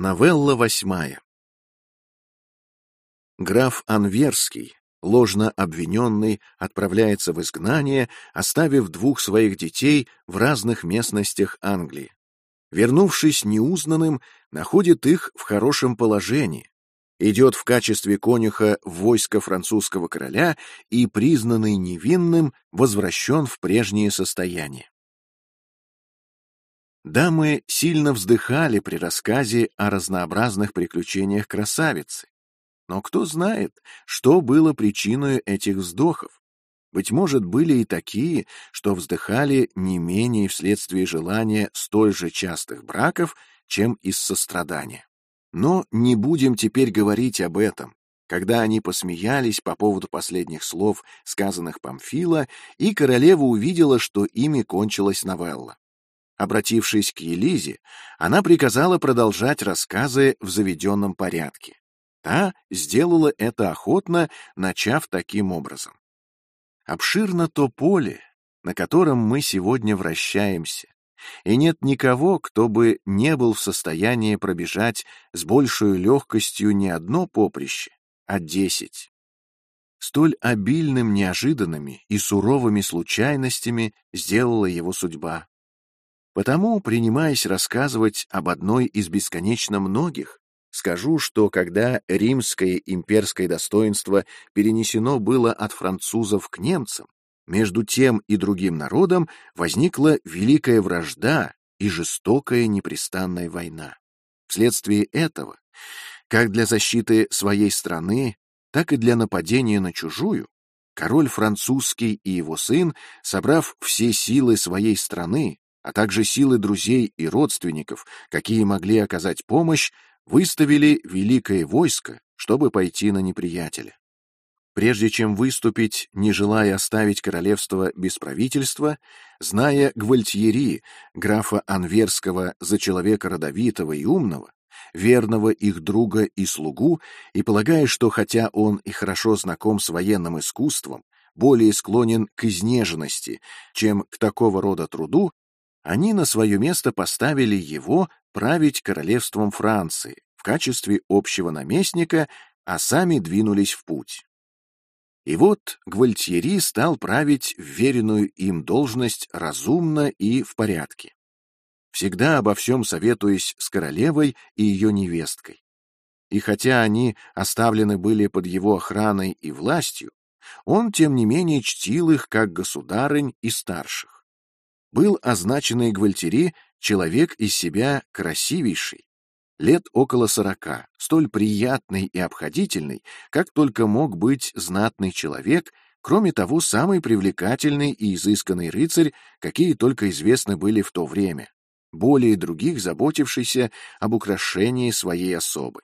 Новелла восьмая. Граф Анверский, ложно обвиненный, отправляется в изгнание, оставив двух своих детей в разных местностях Англии. Вернувшись неузнанным, находит их в хорошем положении, идет в качестве конюха в войско французского короля и, признанный невинным, возвращен в прежнее состояние. Дамы сильно вздыхали при рассказе о разнообразных приключениях красавицы. Но кто знает, что было причиной этих вздохов? Быть может, были и такие, что вздыхали не менее вследствие желания столь же частых браков, чем из сострадания. Но не будем теперь говорить об этом, когда они посмеялись по поводу последних слов, сказанных Памфила, и королева увидела, что ими кончилась новелла. Обратившись к Елизе, она приказала продолжать рассказы в заведенном порядке. Та сделала это охотно, начав таким образом. Обширно то поле, на котором мы сегодня вращаемся, и нет никого, кто бы не был в состоянии пробежать с большей легкостью не одно поприще, а десять. Столь обильным неожиданными и суровыми случайностями сделала его судьба. Потому, принимаясь рассказывать об одной из бесконечно многих, скажу, что когда римское имперское достоинство перенесено было от французов к немцам, между тем и другим народом возникла великая вражда и жестокая непрестанная война. Вследствие этого, как для защиты своей страны, так и для нападения на чужую, король французский и его сын, собрав все силы своей страны, а также силы друзей и родственников, какие могли оказать помощь, выставили великое войско, чтобы пойти на неприятеля. Прежде чем выступить, не желая оставить королевство без правительства, зная Гвальтьери, графа Анверского, за человека родовитого и умного, верного их друга и слугу, и полагая, что хотя он и хорошо знаком с военным искусством, более склонен к изнеженности, чем к такого рода труду, они на свое место поставили его править королевством Франции в качестве общего наместника, а сами двинулись в путь. И вот Гвальтьери стал править вверенную им должность разумно и в порядке, всегда обо всем советуясь с королевой и ее невесткой. И хотя они оставлены были под его охраной и властью, он, тем не менее, чтил их как государынь и старших был означенный Гвальтери человек из себя красивейший, лет около сорока, столь приятный и обходительный, как только мог быть знатный человек, кроме того, самый привлекательный и изысканный рыцарь, какие только известны были в то время, более других заботившийся об украшении своей особы.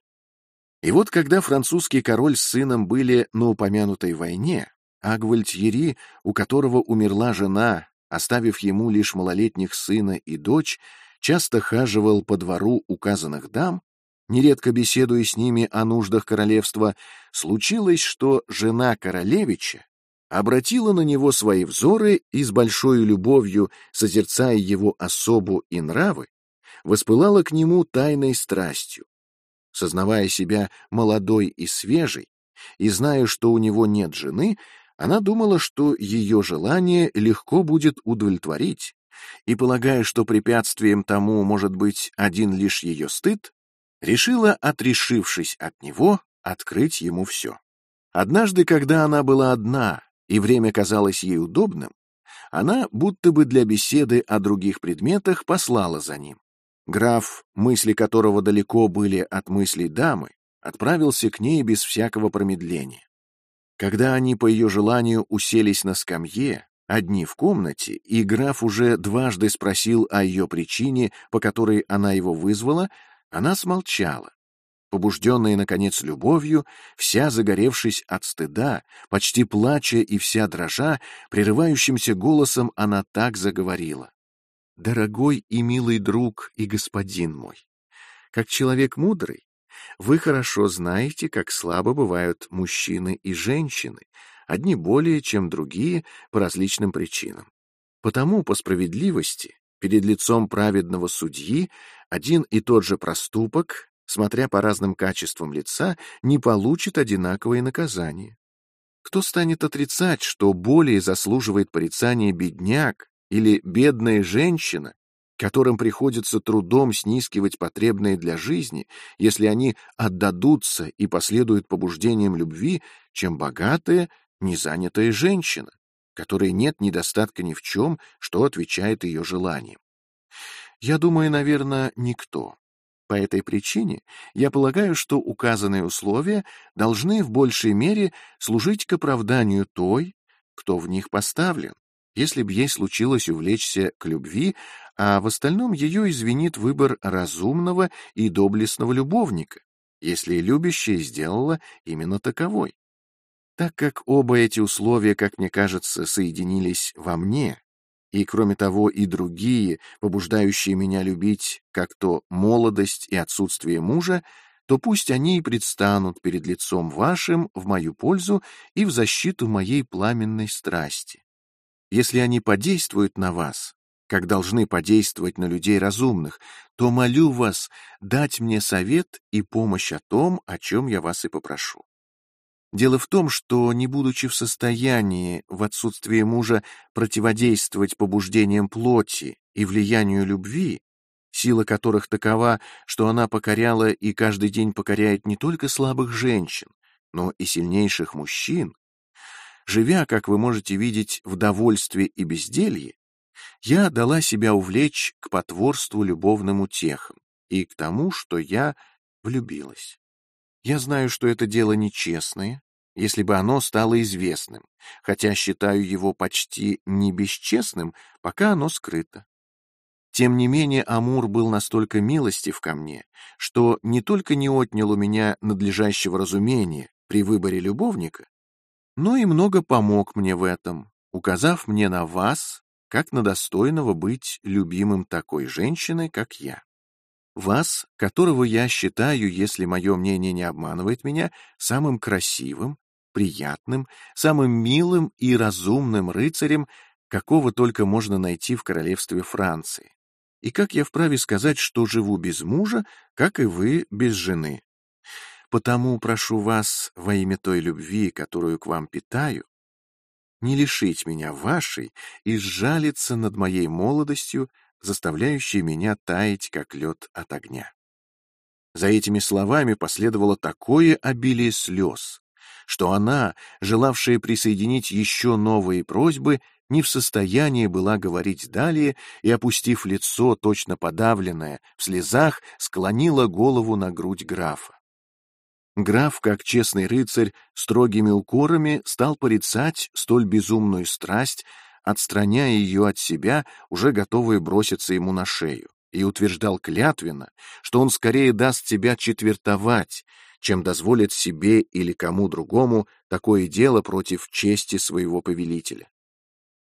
И вот когда французский король с сыном были на упомянутой войне, а Гвальтьери, у которого умерла жена, оставив ему лишь малолетних сына и дочь, часто хаживал по двору указанных дам, нередко беседуя с ними о нуждах королевства, случилось, что жена королевича обратила на него свои взоры и с большой любовью, созерцая его особу и нравы, воспылала к нему тайной страстью. Сознавая себя молодой и свежей, и зная, что у него нет жены, она думала, что ее желание легко будет удовлетворить, и, полагая, что препятствием тому может быть один лишь ее стыд, решила, отрешившись от него, открыть ему все. Однажды, когда она была одна, и время казалось ей удобным, она, будто бы для беседы о других предметах, послала за ним. Граф, мысли которого далеко были от мыслей дамы, отправился к ней без всякого промедления. Когда они по ее желанию уселись на скамье, одни в комнате, и граф уже дважды спросил о ее причине, по которой она его вызвала, она смолчала. Побужденная, наконец, любовью, вся загоревшись от стыда, почти плача и вся дрожа, прерывающимся голосом она так заговорила. «Дорогой и милый друг и господин мой, как человек мудрый, вы хорошо знаете, как слабо бывают мужчины и женщины, одни более, чем другие, по различным причинам. Потому, по справедливости, перед лицом праведного судьи один и тот же проступок смотря по разным качествам лица, не получит одинаковое наказание. Кто станет отрицать, что более заслуживает порицания бедняк или бедная женщина, которым приходится трудом снискивать потребные для жизни, если они отдадутся и последуют побуждениям любви, чем богатая, незанятая женщина, которой нет недостатка ни в чем, что отвечает ее желаниям. Я думаю, наверное, никто. По этой причине я полагаю, что указанные условия должны в большей мере служить к оправданию той, кто в них поставлен, если б ей случилось увлечься к любви, а в остальном ее извинит выбор разумного и доблестного любовника, если любящая сделала именно таковой. Так как оба эти условия, как мне кажется, соединились во мне, и, кроме того, и другие, побуждающие меня любить, как то молодость и отсутствие мужа, то пусть они и предстанут перед лицом вашим в мою пользу и в защиту моей пламенной страсти. Если они подействуют на вас, как должны подействовать на людей разумных, то молю вас дать мне совет и помощь о том, о чем я вас и попрошу. Дело в том, что, не будучи в состоянии в отсутствие мужа противодействовать побуждениям плоти и влиянию любви, сила которых такова, что она покоряла и каждый день покоряет не только слабых женщин, но и сильнейших мужчин, живя, как вы можете видеть, в довольстве и безделье, я дала себя увлечь к потворству любовным утехам и к тому, что я влюбилась. Я знаю, что это дело нечестное, если бы оно стало известным, хотя считаю его почти не бесчестным, пока оно скрыто. Тем не менее, Амур был настолько милостив ко мне, что не только не отнял у меня надлежащего разумения при выборе любовника, но и много помог мне в этом, указав мне на вас, как на достойного быть любимым такой женщиной, как я. Вас, которого я считаю, если мое мнение не обманывает меня, самым красивым, приятным, самым милым и разумным рыцарем, какого только можно найти в королевстве Франции. И как я вправе сказать, что живу без мужа, как и вы без жены. Потому прошу вас во имя той любви, которую к вам питаю, не лишить меня вашей и сжалиться над моей молодостью, заставляющей меня таять, как лед от огня. За этими словами последовало такое обилие слез, что она, желавшая присоединить еще новые просьбы, не в состоянии была говорить далее и, опустив лицо, точно подавленное, в слезах, склонила голову на грудь графа. Граф, как честный рыцарь, строгими укорами стал порицать столь безумную страсть, отстраняя ее от себя, уже готовые броситься ему на шею, и утверждал клятвенно, что он скорее даст себя четвертовать, чем дозволит себе или кому другому такое дело против чести своего повелителя.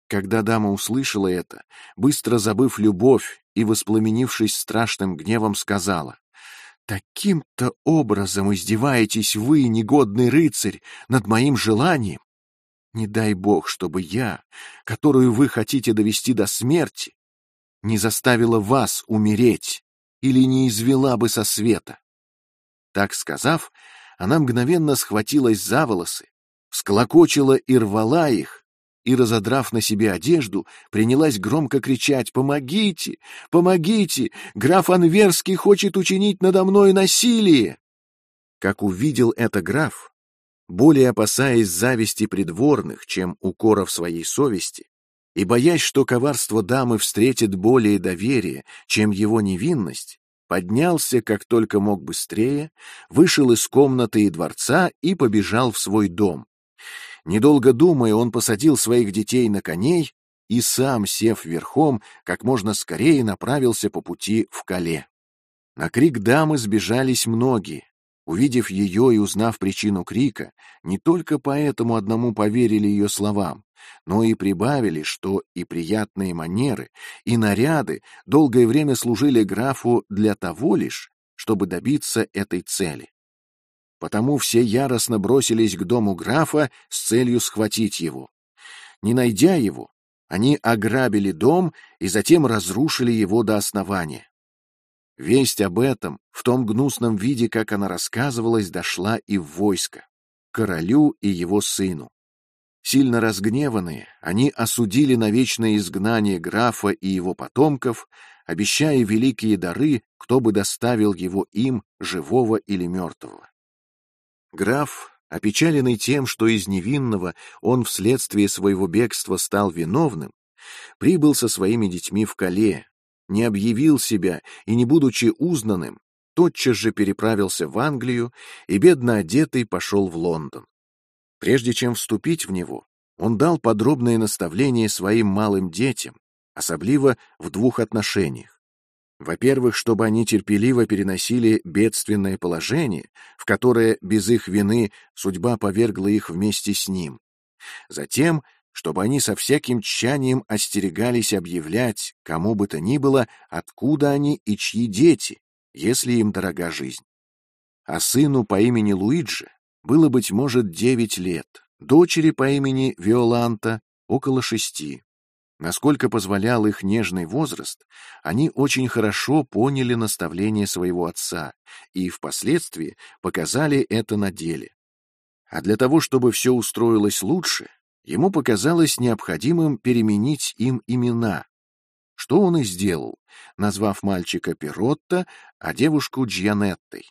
Когда дама услышала это, быстро забыв любовь и воспламенившись страшным гневом, сказала, Таким-то образом издеваетесь вы, негодный рыцарь, над моим желанием. Не дай бог, чтобы я, которую вы хотите довести до смерти, не заставила вас умереть или не извела бы со света. Так сказав, она мгновенно схватилась за волосы, всколокочила и рвала их, и, разодрав на себе одежду, принялась громко кричать «Помогите! Помогите! Граф Анверский хочет учинить надо мной насилие!» Как увидел это граф, более опасаясь зависти придворных, чем укоров своей совести, и боясь, что коварство дамы встретит более доверия, чем его невинность, поднялся, как только мог быстрее, вышел из комнаты и дворца и побежал в свой дом, Недолго думая, он посадил своих детей на коней и сам, сев верхом, как можно скорее направился по пути в Кале. На крик дамы сбежались многие. Увидев ее и узнав причину крика, не только поэтому одному поверили ее словам, но и прибавили, что и приятные манеры, и наряды долгое время служили графу для того лишь, чтобы добиться этой цели потому все яростно бросились к дому графа с целью схватить его. Не найдя его, они ограбили дом и затем разрушили его до основания. Весть об этом, в том гнусном виде, как она рассказывалась, дошла и в войско, королю и его сыну. Сильно разгневанные, они осудили на вечное изгнание графа и его потомков, обещая великие дары, кто бы доставил его им, живого или мертвого. Граф, опечаленный тем, что из невинного он вследствие своего бегства стал виновным, прибыл со своими детьми в Кале, не объявил себя и, не будучи узнанным, тотчас же переправился в Англию и, бедно одетый, пошел в Лондон. Прежде чем вступить в него, он дал подробное наставление своим малым детям, особливо в двух отношениях. Во-первых, чтобы они терпеливо переносили бедственное положение, в которое без их вины судьба повергла их вместе с ним. Затем, чтобы они со всяким тщанием остерегались объявлять, кому бы то ни было, откуда они и чьи дети, если им дорога жизнь. А сыну по имени Луиджи было, быть может, девять лет, дочери по имени Виоланта — около шести. Насколько позволял их нежный возраст, они очень хорошо поняли наставление своего отца и впоследствии показали это на деле. А для того, чтобы все устроилось лучше, ему показалось необходимым переменить им имена, что он и сделал, назвав мальчика Перотто, а девушку Джианеттой.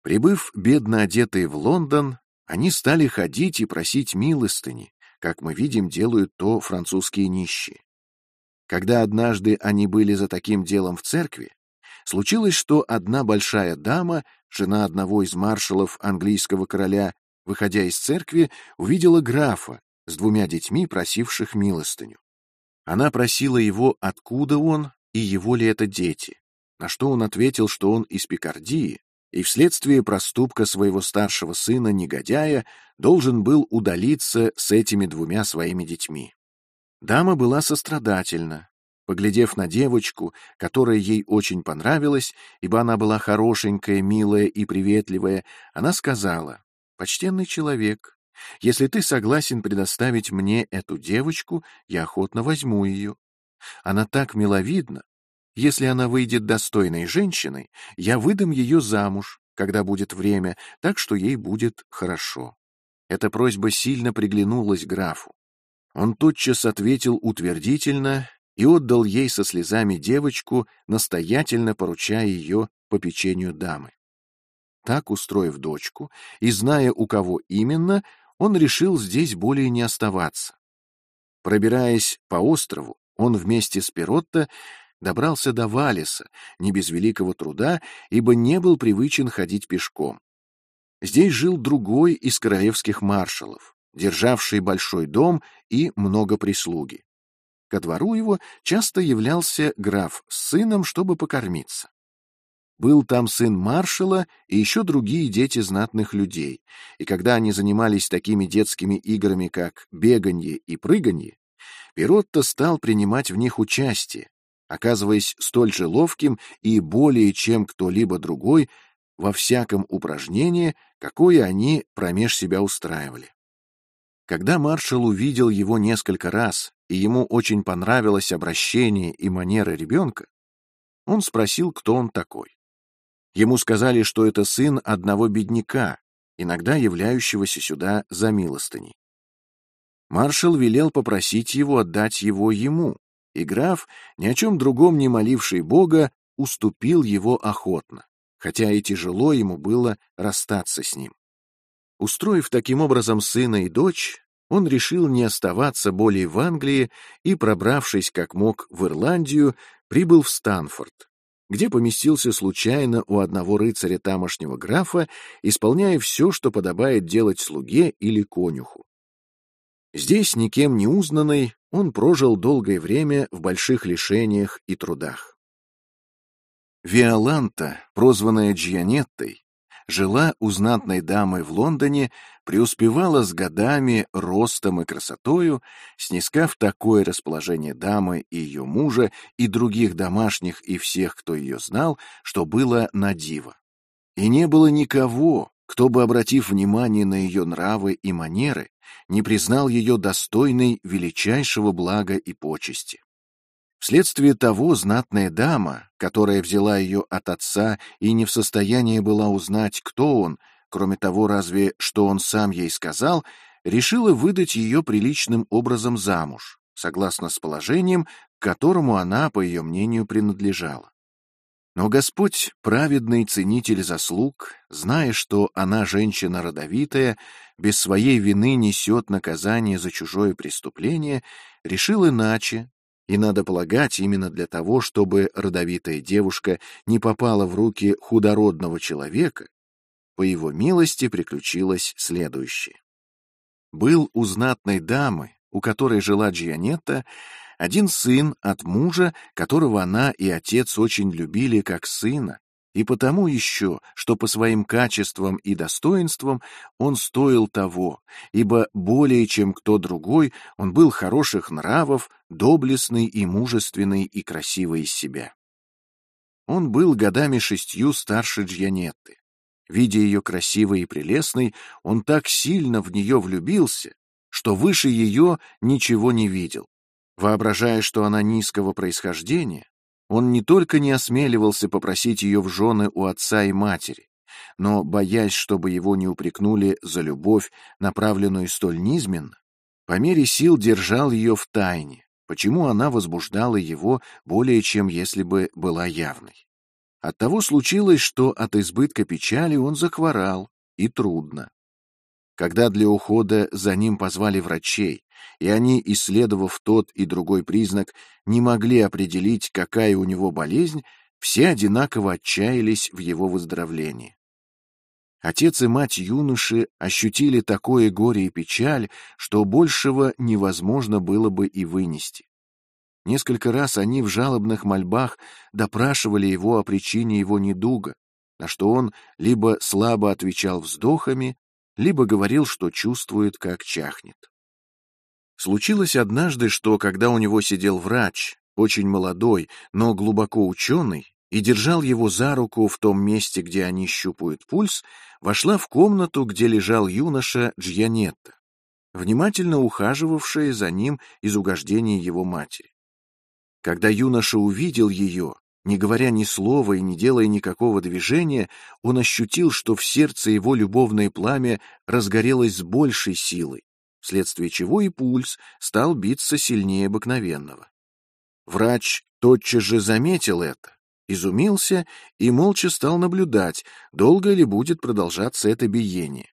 Прибыв бедно одетые в Лондон, они стали ходить и просить милостыни, как мы видим, делают то французские нищие. Когда однажды они были за таким делом в церкви, случилось, что одна большая дама, жена одного из маршалов английского короля, выходя из церкви, увидела графа с двумя детьми, просивших милостыню. Она просила его, откуда он и его ли это дети, на что он ответил, что он из Пикардии, и вследствие проступка своего старшего сына, негодяя, должен был удалиться с этими двумя своими детьми. Дама была сострадательна. Поглядев на девочку, которая ей очень понравилась, ибо она была хорошенькая, милая и приветливая, она сказала, «Почтенный человек, если ты согласен предоставить мне эту девочку, я охотно возьму ее. Она так миловидна, если она выйдет достойной женщиной, я выдам ее замуж, когда будет время, так что ей будет хорошо. Эта просьба сильно приглянулась графу. Он тотчас ответил утвердительно и отдал ей со слезами девочку, настоятельно поручая ее по печенью дамы. Так, устроив дочку и зная, у кого именно, он решил здесь более не оставаться. Пробираясь по острову, он вместе с Перотто добрался до Валиса, не без великого труда, ибо не был привычен ходить пешком. Здесь жил другой из королевских маршалов, державший большой дом и много прислуги. Ко двору его часто являлся граф с сыном, чтобы покормиться. Был там сын маршала и еще другие дети знатных людей, и когда они занимались такими детскими играми, как беганье и прыганье, Пиротто стал принимать в них участие, оказываясь столь же ловким и более чем кто-либо другой во всяком упражнении, какое они промеж себя устраивали. Когда маршал увидел его несколько раз, и ему очень понравилось обращение и манера ребенка, он спросил, кто он такой. Ему сказали, что это сын одного бедняка, иногда являющегося сюда за милостыней. Маршал велел попросить его отдать его ему, и граф, ни о чем другом не моливший Бога, уступил его охотно, хотя и тяжело ему было расстаться с ним. Устроив таким образом сына и дочь, он решил не оставаться более в Англии и, пробравшись как мог в Ирландию, прибыл в Станфорд, где поместился случайно у одного рыцаря тамошнего графа, исполняя все, что подобает делать слуге или конюху. Здесь, никем не узнанный, он прожил долгое время в больших лишениях и трудах. Виоланта, прозванная Джианеттой, жила у знатной дамы в Лондоне, преуспевала с годами, ростом и красотою, снискав такое расположение дамы и ее мужа, и других домашних, и всех, кто ее знал, что было на диво. И не было никого, кто бы, обратив внимание на ее нравы и манеры, не признал ее достойной величайшего блага и почести. Вследствие того знатная дама, которая взяла ее от отца и не в состоянии была узнать, кто он, кроме того разве, что он сам ей сказал, решила выдать ее приличным образом замуж, согласно с положением, к которому она, по ее мнению, принадлежала. Но Господь, праведный ценитель заслуг, зная, что она женщина родовитая, без своей вины несет наказание за чужое преступление, решил иначе, и надо полагать именно для того, чтобы родовитая девушка не попала в руки худородного человека, по его милости приключилось следующее. Был у знатной дамы, у которой жила Джианетта, один сын от мужа, которого она и отец очень любили как сына, и потому еще, что по своим качествам и достоинствам он стоил того, ибо более чем кто другой он был хороших нравов, доблестный и мужественный и красивый из себя. Он был годами шестью старше Джьянетты. Видя ее красивой и прелестной, он так сильно в нее влюбился, что выше ее ничего не видел. Воображая, что она низкого происхождения, он не только не осмеливался попросить ее в жены у отца и матери, но, боясь, чтобы его не упрекнули за любовь, направленную столь низменно, по мере сил держал ее в тайне, почему она возбуждала его более, чем если бы была явной. Оттого случилось, что от избытка печали он захворал, и трудно. Когда для ухода за ним позвали врачей, и они, исследовав тот и другой признак, не могли определить, какая у него болезнь, все одинаково отчаялись в его выздоровлении. Отец и мать юноши ощутили такое горе и печаль, что большего невозможно было бы и вынести. Несколько раз они в жалобных мольбах допрашивали его о причине его недуга, на что он либо слабо отвечал вздохами, либо говорил, что чувствует, как чахнет. Случилось однажды, что когда у него сидел врач, очень молодой, но глубоко ученый, и держал его за руку в том месте, где они щупают пульс, вошла в комнату, где лежал юноша Джьянетта, внимательно ухаживавшая за ним из угождения его матери. Когда юноша увидел ее, не говоря ни слова и не делая никакого движения, он ощутил, что в сердце его любовное пламя разгорелось с большей силой, вследствие чего и пульс стал биться сильнее обыкновенного. Врач тотчас же заметил это, изумился и молча стал наблюдать, долго ли будет продолжаться это биение.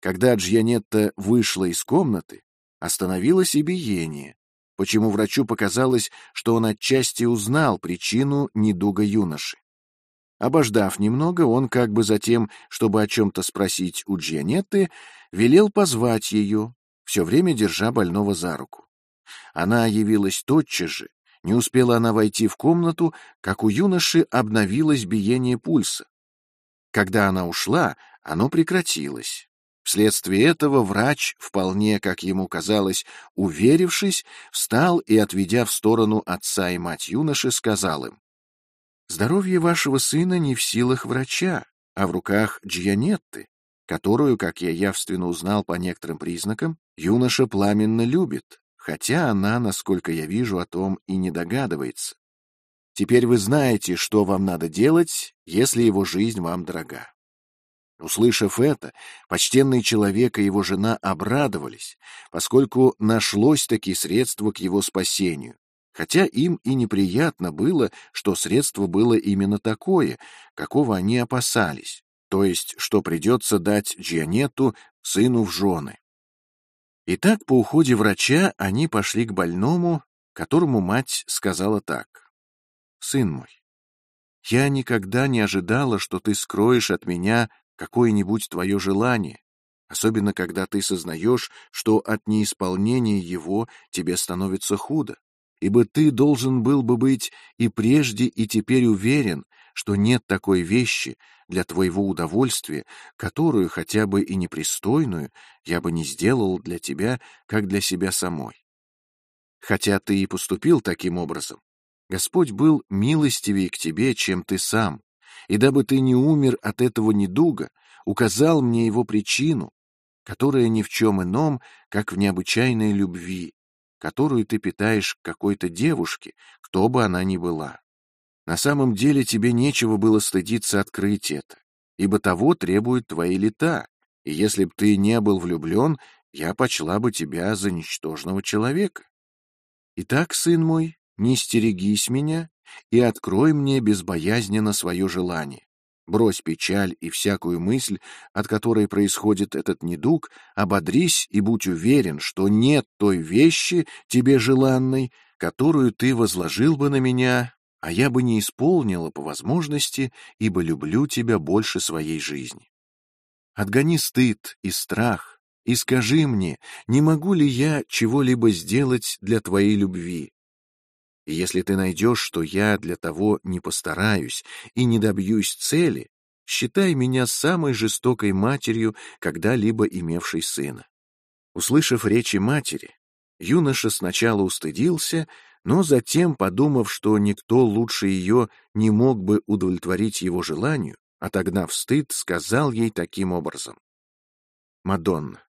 Когда Джьянетта вышла из комнаты, остановилось и биение, почему врачу показалось, что он отчасти узнал причину недуга юноши. Обождав немного, он как бы затем, чтобы о чем-то спросить у Джианетты, велел позвать ее, все время держа больного за руку. Она явилась тотчас же, не успела она войти в комнату, как у юноши обновилось биение пульса. Когда она ушла, оно прекратилось. Вследствие этого врач, вполне, как ему казалось, уверившись, встал и, отведя в сторону отца и мать юноши, сказал им, «Здоровье вашего сына не в силах врача, а в руках Джианетты, которую, как я явственно узнал по некоторым признакам, юноша пламенно любит, хотя она, насколько я вижу, о том и не догадывается. Теперь вы знаете, что вам надо делать, если его жизнь вам дорога. Услышав это, почтенный человек и его жена обрадовались, поскольку нашлось такие средства к его спасению, хотя им и неприятно было, что средство было именно такое, какого они опасались, то есть, что придется дать Джианетту сыну в жены. Итак, по уходе врача они пошли к больному, которому мать сказала так. «Сын мой, я никогда не ожидала, что ты скроешь от меня какое-нибудь твое желание, особенно когда ты сознаешь, что от неисполнения его тебе становится худо, ибо ты должен был бы быть и прежде, и теперь уверен, что нет такой вещи для твоего удовольствия, которую, хотя бы и непристойную, я бы не сделал для тебя, как для себя самой. Хотя ты и поступил таким образом, Господь был милостивее к тебе, чем ты сам, и дабы ты не умер от этого недуга, указал мне его причину, которая ни в чем ином, как в необычайной любви, которую ты питаешь к какой-то девушке, кто бы она ни была. На самом деле тебе нечего было стыдиться открыть это, ибо того требуют твои лета, и если б ты не был влюблен, я почла бы тебя за ничтожного человека. Итак, сын мой, не стерегись меня и открой мне безбоязненно свое желание. Брось печаль и всякую мысль, от которой происходит этот недуг, ободрись и будь уверен, что нет той вещи, тебе желанной, которую ты возложил бы на меня, а я бы не исполнила по возможности, ибо люблю тебя больше своей жизни. Отгони стыд и страх, и скажи мне, не могу ли я чего-либо сделать для твоей любви, и если ты найдешь, что я для того не постараюсь и не добьюсь цели, считай меня самой жестокой матерью, когда-либо имевшей сына. Услышав речи матери, юноша сначала устыдился, но затем, подумав, что никто лучше ее не мог бы удовлетворить его желанию, отогнав стыд, сказал ей таким образом. «Мадонна,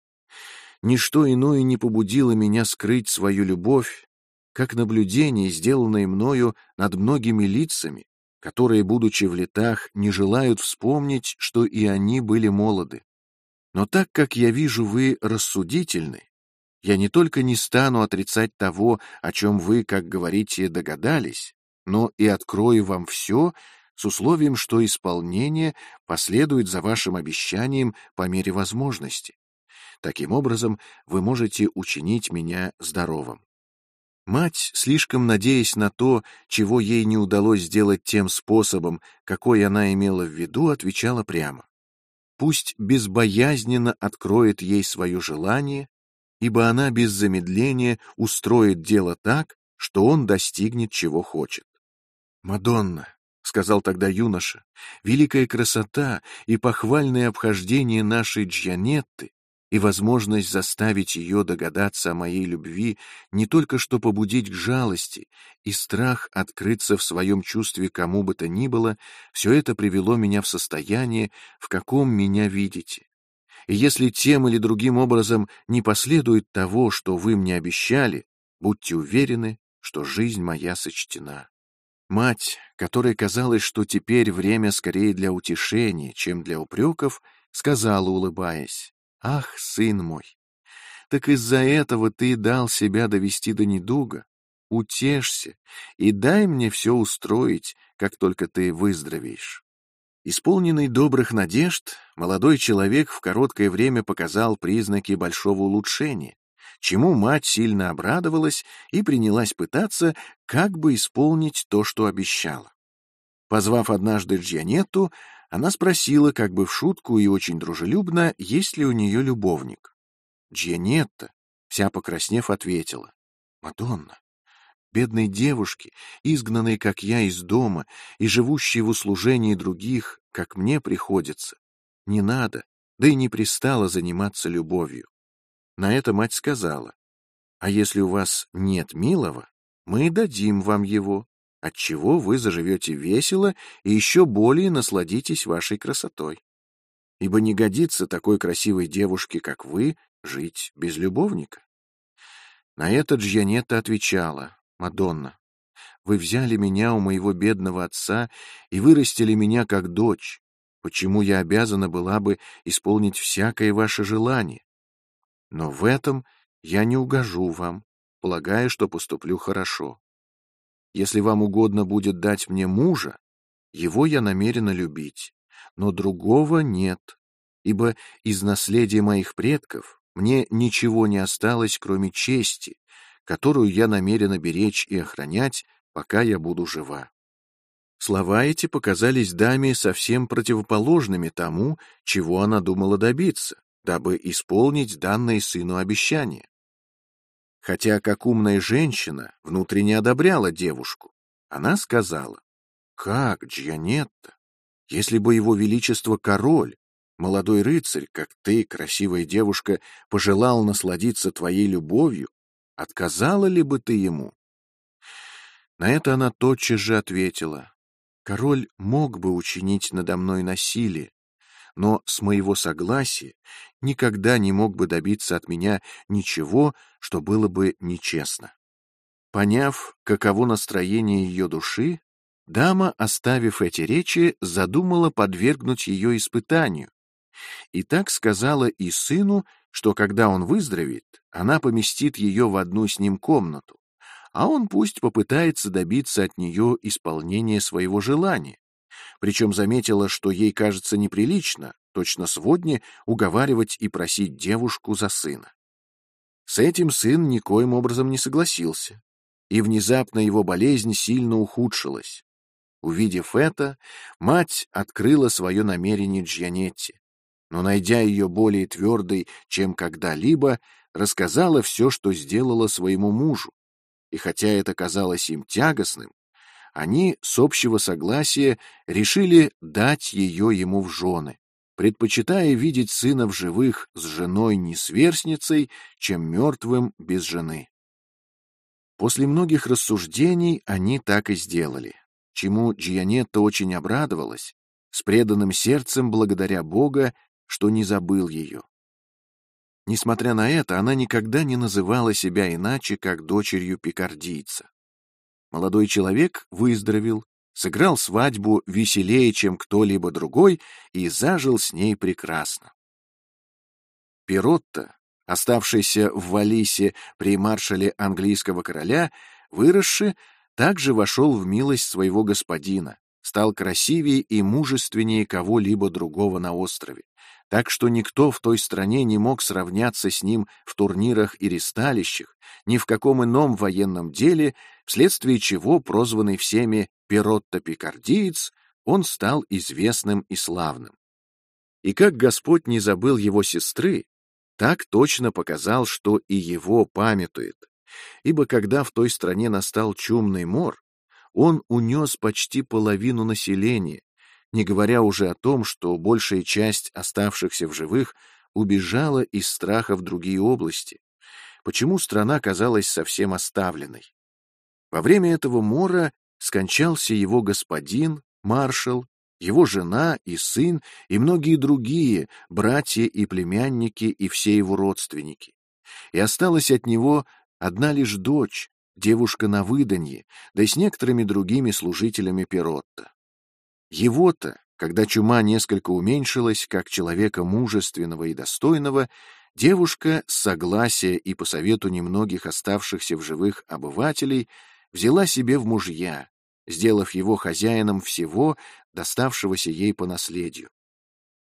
ничто иное не побудило меня скрыть свою любовь, как наблюдение, сделанное мною над многими лицами, которые, будучи в летах, не желают вспомнить, что и они были молоды. Но так как я вижу, вы рассудительны, я не только не стану отрицать того, о чем вы, как говорите, догадались, но и открою вам все с условием, что исполнение последует за вашим обещанием по мере возможности. Таким образом, вы можете учинить меня здоровым. Мать, слишком надеясь на то, чего ей не удалось сделать тем способом, какой она имела в виду, отвечала прямо. Пусть безбоязненно откроет ей свое желание, ибо она без замедления устроит дело так, что он достигнет чего хочет. «Мадонна», — сказал тогда юноша, — «великая красота и похвальное обхождение нашей Джанетты и возможность заставить ее догадаться о моей любви не только что побудить к жалости и страх открыться в своем чувстве кому бы то ни было, все это привело меня в состояние, в каком меня видите. И если тем или другим образом не последует того, что вы мне обещали, будьте уверены, что жизнь моя сочтена. Мать, которой казалось, что теперь время скорее для утешения, чем для упреков, сказала, улыбаясь, Ах, сын мой, так из-за этого ты дал себя довести до недуга. Утешься и дай мне все устроить, как только ты выздоровеешь. Исполненный добрых надежд, молодой человек в короткое время показал признаки большого улучшения, чему мать сильно обрадовалась и принялась пытаться, как бы исполнить то, что обещала. Позвав однажды Джанетту, она спросила, как бы в шутку и очень дружелюбно, есть ли у нее любовник. Джианетта, вся покраснев, ответила. «Мадонна, бедной девушке, изгнанной, как я, из дома и живущей в услужении других, как мне приходится, не надо, да и не пристало заниматься любовью». На это мать сказала, «А если у вас нет милого, мы дадим вам его, отчего вы заживете весело и еще более насладитесь вашей красотой. Ибо не годится такой красивой девушке, как вы, жить без любовника. На это Джьянетта отвечала, «Мадонна, вы взяли меня у моего бедного отца и вырастили меня как дочь, почему я обязана была бы исполнить всякое ваше желание. Но в этом я не угожу вам, полагая, что поступлю хорошо. Если вам угодно будет дать мне мужа, его я намерена любить, но другого нет, ибо из наследия моих предков мне ничего не осталось, кроме чести, которую я намерена беречь и охранять, пока я буду жива. Слова эти показались даме совсем противоположными тому, чего она думала добиться, дабы исполнить данное сыну обещание хотя, как умная женщина, внутренне одобряла девушку. Она сказала, «Как, Джианетта, если бы его величество король, молодой рыцарь, как ты, красивая девушка, пожелал насладиться твоей любовью, отказала ли бы ты ему?» На это она тотчас же ответила, «Король мог бы учинить надо мной насилие, но с моего согласия никогда не мог бы добиться от меня ничего, что было бы нечестно. Поняв, каково настроение ее души, дама, оставив эти речи, задумала подвергнуть ее испытанию. И так сказала и сыну, что когда он выздоровеет, она поместит ее в одну с ним комнату, а он пусть попытается добиться от нее исполнения своего желания. Причем заметила, что ей кажется неприлично, точно сводне, уговаривать и просить девушку за сына. С этим сын никоим образом не согласился, и внезапно его болезнь сильно ухудшилась. Увидев это, мать открыла свое намерение Джианетти, но, найдя ее более твердой, чем когда-либо, рассказала все, что сделала своему мужу, и хотя это казалось им тягостным, они с общего согласия решили дать ее ему в жены, предпочитая видеть сына в живых с женой не сверстницей, чем мертвым без жены. После многих рассуждений они так и сделали, чему Джианетта очень обрадовалась, с преданным сердцем благодаря Бога, что не забыл ее. Несмотря на это, она никогда не называла себя иначе, как дочерью пикардийца. Молодой человек выздоровел, сыграл свадьбу веселее, чем кто-либо другой, и зажил с ней прекрасно. Пиротто, оставшийся в Валисе при маршале английского короля, выросший, также вошел в милость своего господина, стал красивее и мужественнее кого-либо другого на острове так что никто в той стране не мог сравняться с ним в турнирах и ресталищах, ни в каком ином военном деле, вследствие чего, прозванный всеми Перотто-Пикардиец, он стал известным и славным. И как Господь не забыл его сестры, так точно показал, что и его памятует, ибо когда в той стране настал чумный мор, он унес почти половину населения, не говоря уже о том, что большая часть оставшихся в живых убежала из страха в другие области. Почему страна казалась совсем оставленной? Во время этого мора скончался его господин, маршал, его жена и сын и многие другие, братья и племянники и все его родственники. И осталась от него одна лишь дочь, девушка на выданье, да и с некоторыми другими служителями Перотта. Его-то, когда чума несколько уменьшилась, как человека мужественного и достойного, девушка с согласия и по совету немногих оставшихся в живых обывателей взяла себе в мужья, сделав его хозяином всего, доставшегося ей по наследию.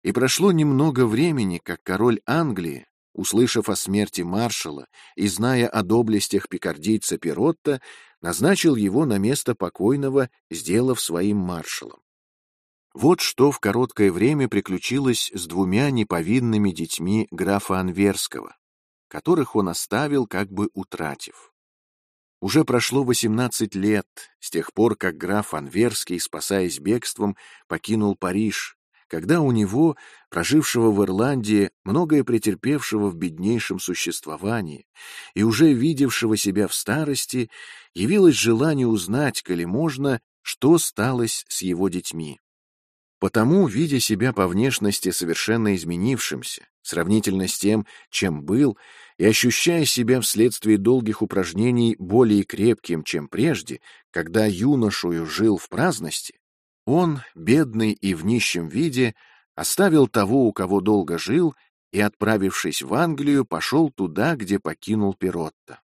И прошло немного времени, как король Англии, услышав о смерти маршала и зная о доблестях пикардийца Перотта, назначил его на место покойного, сделав своим маршалом. Вот что в короткое время приключилось с двумя неповинными детьми графа Анверского, которых он оставил, как бы утратив. Уже прошло 18 лет с тех пор, как граф Анверский, спасаясь бегством, покинул Париж, когда у него, прожившего в Ирландии, многое претерпевшего в беднейшем существовании и уже видевшего себя в старости, явилось желание узнать, коли можно, что сталось с его детьми. Потому, видя себя по внешности совершенно изменившимся, сравнительно с тем, чем был, и ощущая себя вследствие долгих упражнений более крепким, чем прежде, когда юношую жил в праздности, он, бедный и в нищем виде, оставил того, у кого долго жил, и, отправившись в Англию, пошел туда, где покинул Перотта.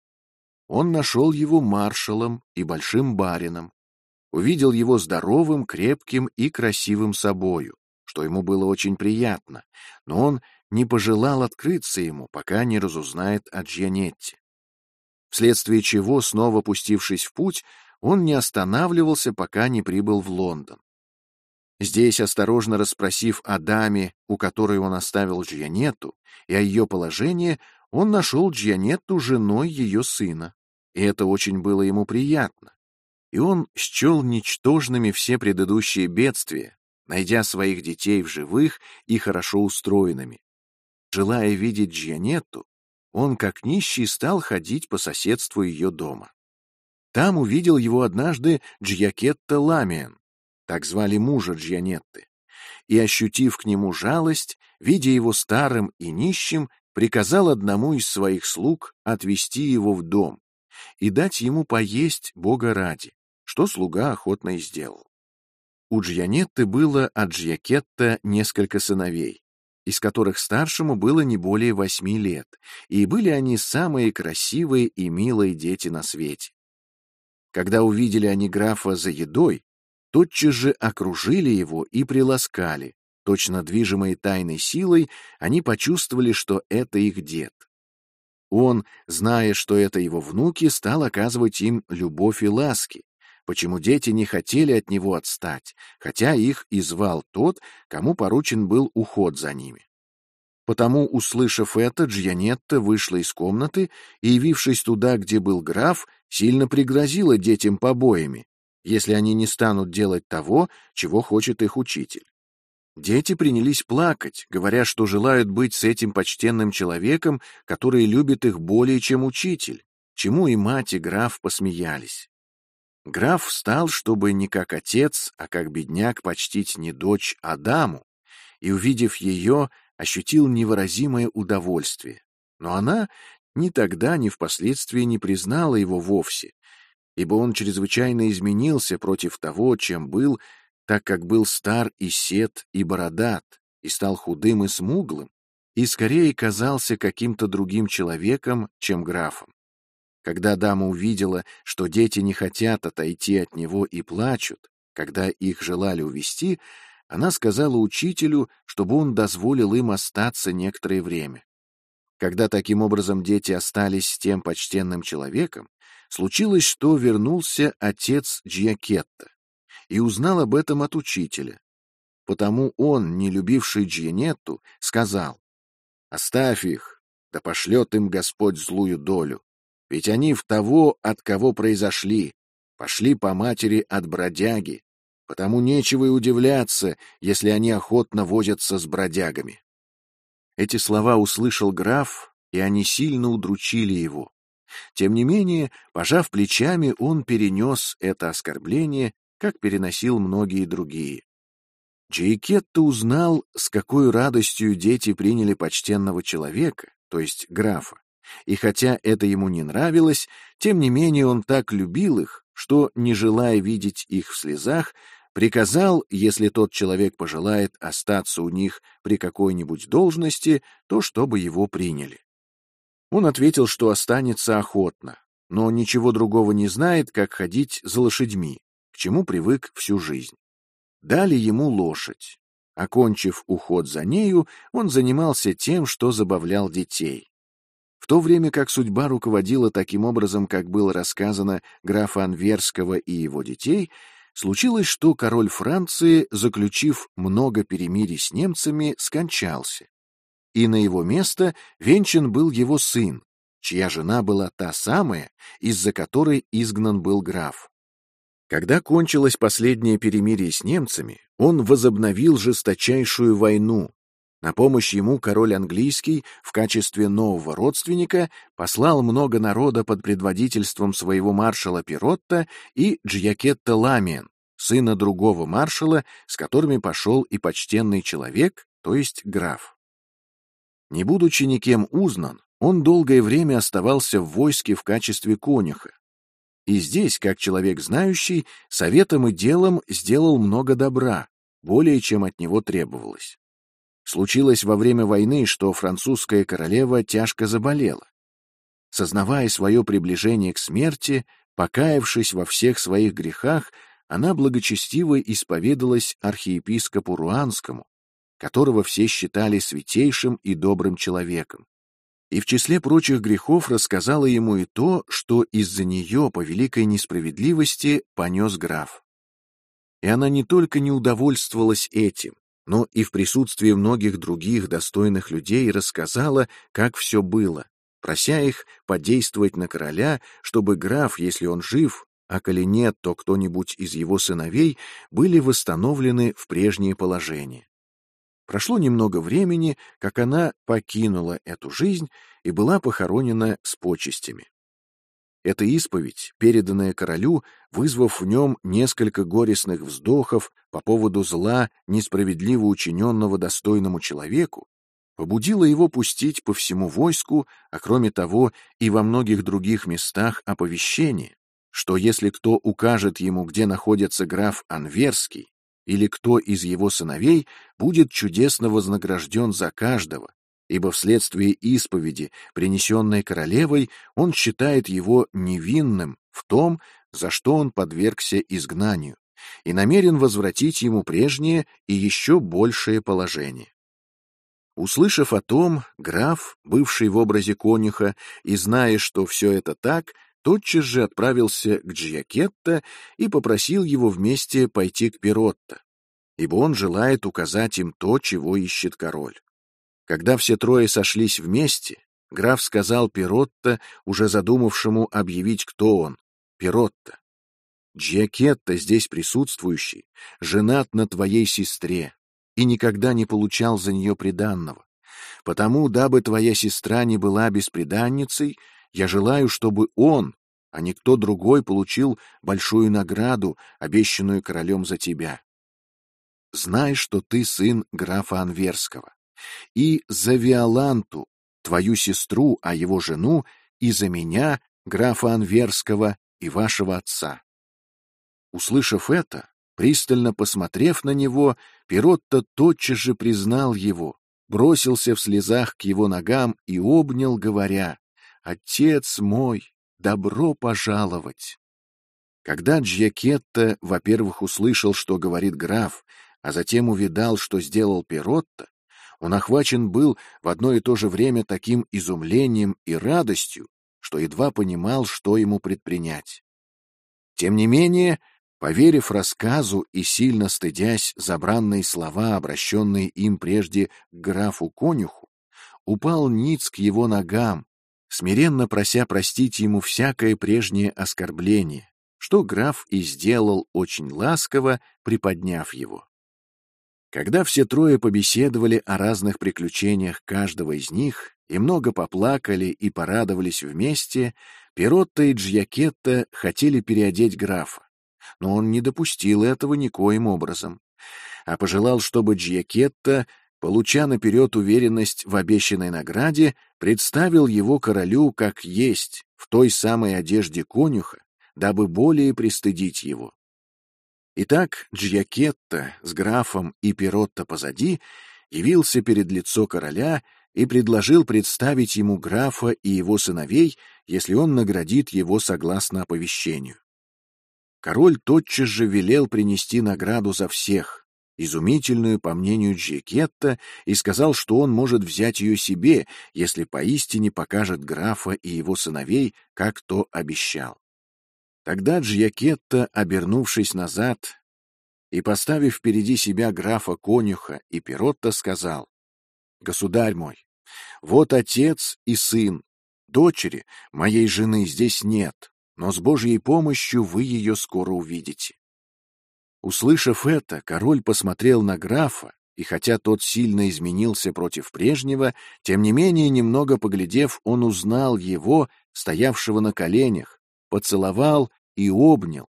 Он нашел его маршалом и большим барином, увидел его здоровым, крепким и красивым собою, что ему было очень приятно, но он не пожелал открыться ему, пока не разузнает о Джианетте. Вследствие чего, снова пустившись в путь, он не останавливался, пока не прибыл в Лондон. Здесь, осторожно расспросив о даме, у которой он оставил Джианетту, и о ее положении, он нашел Джианетту женой ее сына, и это очень было ему приятно и он счел ничтожными все предыдущие бедствия, найдя своих детей в живых и хорошо устроенными. Желая видеть Джианетту, он, как нищий, стал ходить по соседству ее дома. Там увидел его однажды Джиакетта Ламиен, так звали мужа Джианетты, и, ощутив к нему жалость, видя его старым и нищим, приказал одному из своих слуг отвести его в дом и дать ему поесть Бога ради, что слуга охотно и сделал. У Джьянетты было от Джьякетта несколько сыновей, из которых старшему было не более восьми лет, и были они самые красивые и милые дети на свете. Когда увидели они графа за едой, тотчас же окружили его и приласкали. Точно движимые тайной силой, они почувствовали, что это их дед. Он, зная, что это его внуки, стал оказывать им любовь и ласки, почему дети не хотели от него отстать, хотя их и звал тот, кому поручен был уход за ними. Потому, услышав это, Джьянетта вышла из комнаты и, явившись туда, где был граф, сильно пригрозила детям побоями, если они не станут делать того, чего хочет их учитель. Дети принялись плакать, говоря, что желают быть с этим почтенным человеком, который любит их более, чем учитель, чему и мать, и граф посмеялись. Граф встал, чтобы не как отец, а как бедняк почтить не дочь, а даму, и, увидев ее, ощутил невыразимое удовольствие. Но она ни тогда, ни впоследствии не признала его вовсе, ибо он чрезвычайно изменился против того, чем был, так как был стар и сед, и бородат, и стал худым и смуглым, и скорее казался каким-то другим человеком, чем графом. Когда дама увидела, что дети не хотят отойти от него и плачут, когда их желали увести, она сказала учителю, чтобы он дозволил им остаться некоторое время. Когда таким образом дети остались с тем почтенным человеком, случилось, что вернулся отец Джиакетта и узнал об этом от учителя. Потому он, не любивший Джианетту, сказал, «Оставь их, да пошлет им Господь злую долю, ведь они в того, от кого произошли, пошли по матери от бродяги, потому нечего и удивляться, если они охотно возятся с бродягами». Эти слова услышал граф, и они сильно удручили его. Тем не менее, пожав плечами, он перенес это оскорбление, как переносил многие другие. Джейкетто узнал, с какой радостью дети приняли почтенного человека, то есть графа, и хотя это ему не нравилось, тем не менее он так любил их, что, не желая видеть их в слезах, приказал, если тот человек пожелает остаться у них при какой-нибудь должности, то чтобы его приняли. Он ответил, что останется охотно, но ничего другого не знает, как ходить за лошадьми, к чему привык всю жизнь. Дали ему лошадь. Окончив уход за нею, он занимался тем, что забавлял детей. В то время как судьба руководила таким образом, как было рассказано графа Анверского и его детей, Случилось, что король Франции, заключив много перемирий с немцами, скончался. И на его место венчан был его сын, чья жена была та самая, из-за которой изгнан был граф. Когда кончилось последнее перемирие с немцами, он возобновил жесточайшую войну. На помощь ему король английский в качестве нового родственника послал много народа под предводительством своего маршала Пиротта и Джиакетта Ламиен, сына другого маршала, с которыми пошел и почтенный человек, то есть граф. Не будучи никем узнан, он долгое время оставался в войске в качестве конюха. И здесь, как человек знающий, советом и делом сделал много добра, более чем от него требовалось. Случилось во время войны, что французская королева тяжко заболела. Сознавая свое приближение к смерти, покаявшись во всех своих грехах, она благочестиво исповедалась архиепископу Руанскому, которого все считали святейшим и добрым человеком. И в числе прочих грехов рассказала ему и то, что из-за нее по великой несправедливости понес граф. И она не только не удовольствовалась этим, но и в присутствии многих других достойных людей рассказала, как все было, прося их подействовать на короля, чтобы граф, если он жив, а коли нет, то кто-нибудь из его сыновей были восстановлены в прежнее положение. Прошло немного времени, как она покинула эту жизнь и была похоронена с почестями. Эта исповедь, переданная королю, вызвав в нем несколько горестных вздохов по поводу зла, несправедливо учиненного достойному человеку, побудила его пустить по всему войску, а кроме того и во многих других местах оповещение, что если кто укажет ему, где находится граф Анверский, или кто из его сыновей будет чудесно вознагражден за каждого, ибо вследствие исповеди, принесенной королевой, он считает его невинным в том, за что он подвергся изгнанию, и намерен возвратить ему прежнее и еще большее положение. Услышав о том, граф, бывший в образе конюха и зная, что все это так, тотчас же отправился к Джиакетто и попросил его вместе пойти к Пиротто, ибо он желает указать им то, чего ищет король. Когда все трое сошлись вместе, граф сказал Пиротто, уже задумавшему объявить, кто он. Пиротто, Джиакетто, здесь присутствующий, женат на твоей сестре и никогда не получал за нее приданного. Потому, дабы твоя сестра не была бесприданницей, я желаю, чтобы он, а не кто другой, получил большую награду, обещанную королем за тебя. Знай, что ты сын графа Анверского и за Виоланту, твою сестру, а его жену, и за меня, графа Анверского, и вашего отца. Услышав это, пристально посмотрев на него, Пиротто тотчас же признал его, бросился в слезах к его ногам и обнял, говоря, «Отец мой, добро пожаловать!» Когда Джьякетто, во-первых, услышал, что говорит граф, а затем увидал, что сделал Пиротто, он охвачен был в одно и то же время таким изумлением и радостью, что едва понимал, что ему предпринять. Тем не менее, поверив рассказу и сильно стыдясь за слова, обращенные им прежде к графу-конюху, упал ниц к его ногам, смиренно прося простить ему всякое прежнее оскорбление, что граф и сделал очень ласково, приподняв его. Когда все трое побеседовали о разных приключениях каждого из них и много поплакали и порадовались вместе, Перотто и Джьякетто хотели переодеть графа, но он не допустил этого никоим образом, а пожелал, чтобы Джьякетто, получа наперед уверенность в обещанной награде, представил его королю как есть, в той самой одежде конюха, дабы более пристыдить его. Итак, Джьякетто с графом и Пиротто позади явился перед лицо короля и предложил представить ему графа и его сыновей, если он наградит его согласно оповещению. Король тотчас же велел принести награду за всех, изумительную, по мнению Джекетта, и сказал, что он может взять ее себе, если поистине покажет графа и его сыновей, как то обещал. Тогда Джьякетта, обернувшись назад и поставив впереди себя графа Конюха и Перотта, сказал, «Государь мой, вот отец и сын, дочери моей жены здесь нет, но с Божьей помощью вы ее скоро увидите». Услышав это, король посмотрел на графа, и хотя тот сильно изменился против прежнего, тем не менее, немного поглядев, он узнал его, стоявшего на коленях, поцеловал и обнял,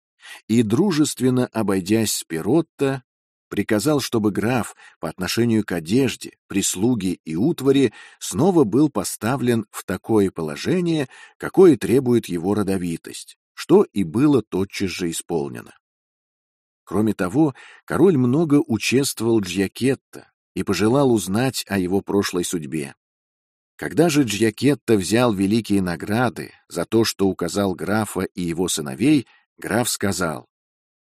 и, дружественно обойдясь с Перотто, приказал, чтобы граф по отношению к одежде, прислуге и утвари снова был поставлен в такое положение, какое требует его родовитость, что и было тотчас же исполнено. Кроме того, король много участвовал Джьякетто и пожелал узнать о его прошлой судьбе. Когда же Джьякетто взял великие награды за то, что указал графа и его сыновей, граф сказал,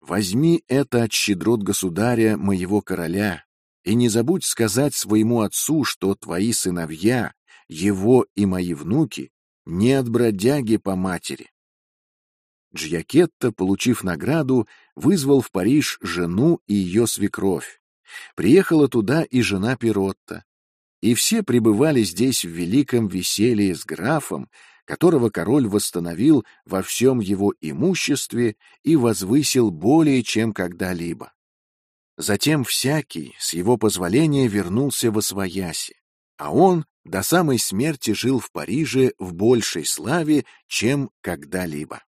«Возьми это от щедрот государя, моего короля, и не забудь сказать своему отцу, что твои сыновья, его и мои внуки, не от бродяги по матери». Джьякетто, получив награду, вызвал в Париж жену и ее свекровь. Приехала туда и жена Пиротта, и все пребывали здесь в великом веселье с графом, которого король восстановил во всем его имуществе и возвысил более чем когда-либо. Затем всякий, с его позволения, вернулся во свояси, а он до самой смерти жил в Париже в большей славе, чем когда-либо.